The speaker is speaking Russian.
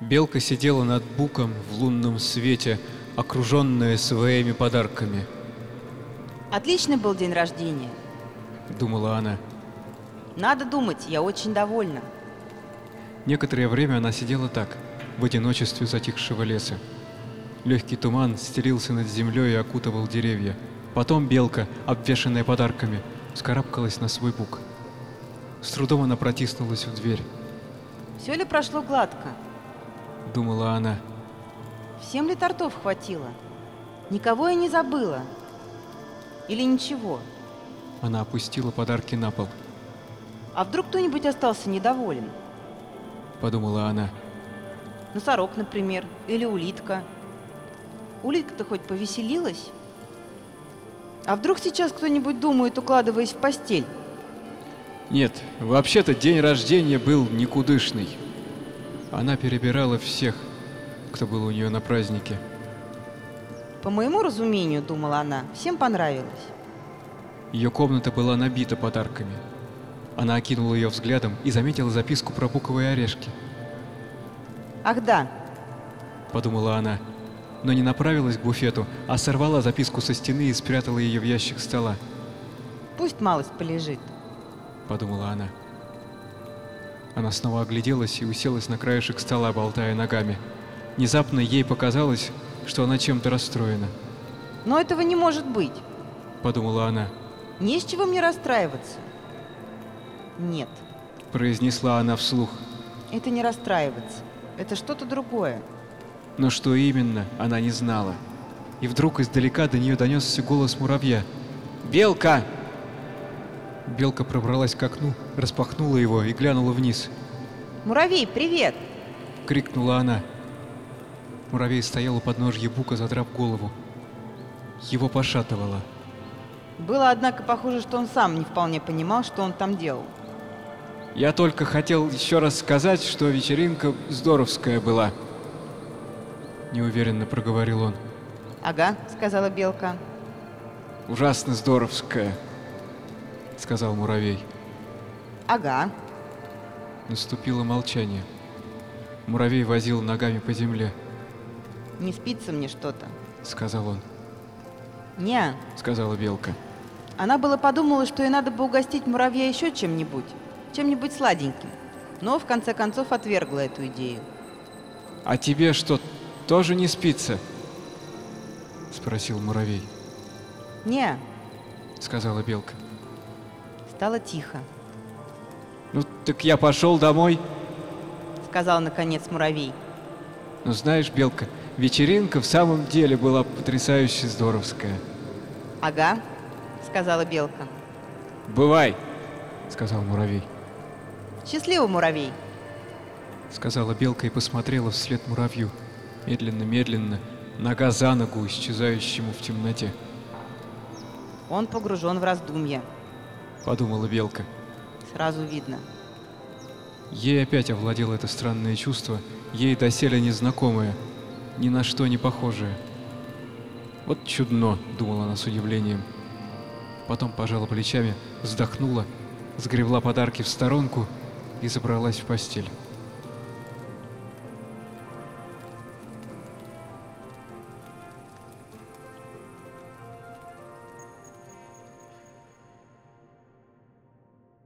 Белка сидела над буком в лунном свете, окруженная своими подарками. Отличный был день рождения. Думала она. Надо думать, я очень довольна. Некоторое время она сидела так, в одиночестве затихшего леса. Легкий туман стелился над землей и окутывал деревья. Потом белка, обвешанная подарками, вскарабкалась на свой бук. С трудом она протиснулась в дверь. Все ли прошло гладко? Думала она. Всем ли тортов хватило? Никого я не забыла. Или ничего? Она опустила подарки на пол. А вдруг кто-нибудь остался недоволен? Подумала она. Носорог, например, или улитка. Улитка-то хоть повеселилась? А вдруг сейчас кто-нибудь думает, укладываясь в постель? Нет, вообще-то день рождения был никудышный. Она перебирала всех, кто был у нее на празднике. По моему разумению, думала она, всем понравилось. Ее комната была набита подарками. Она окинула ее взглядом и заметила записку про буковые орешки. Ах да, Подумала она, но не направилась к буфету, а сорвала записку со стены и спрятала ее в ящик стола. пусть малость полежит. Подумала она. Она снова огляделась и уселась на краешек стола, болтая ногами. Внезапно ей показалось, что она чем-то расстроена. Но этого не может быть. Подумала она. Не с чего мне расстраиваться. Нет, Произнесла она вслух. это не расстраиваться. Это что-то другое. Но что именно, она не знала. И вдруг издалека до нее донесся голос муравья. «Белка!» Белка пробралась к окну, распахнула его и глянула вниз. Муравей, привет! — крикнула она. Муравей стоял у подножья бука, задрав голову. Его пошатывало. Было, однако, похоже, что он сам не вполне понимал, что он там делал. «Я только хотел еще раз сказать, что вечеринка здоровская была», — неуверенно проговорил он. Ага, сказала белка. «Ужасно здоровская», — сказал муравей. Ага. Наступило молчание. Муравей возил ногами по земле. Не спится мне что-то. — сказал он. Не, — сказала белка. она было подумала, что ей надо бы угостить муравья еще чем-нибудь, чем-нибудь сладеньким. Но в конце концов отвергла эту идею. «А тебе что, тоже не спится?» — спросил муравей. Не, — сказала белка. Стало тихо, «Ну, так я пошел домой. сказал наконец муравей. Ну, знаешь, белка, вечеринка в самом деле была потрясающе здоровская. Ага, сказала белка. «Бывай!» — сказал муравей. Счастливо, муравей. Сказала белка и посмотрела вслед муравью. Медленно-медленно, нога за ногу, исчезающему в темноте. Он погружен в раздумья. Подумала белка. Сразу видно. Ей опять овладело это странное чувство, ей доселе незнакомое, ни на что не похожее. Вот чудно, думала она с удивлением. Потом пожала плечами, вздохнула, сгребла подарки в сторонку и забралась в постель.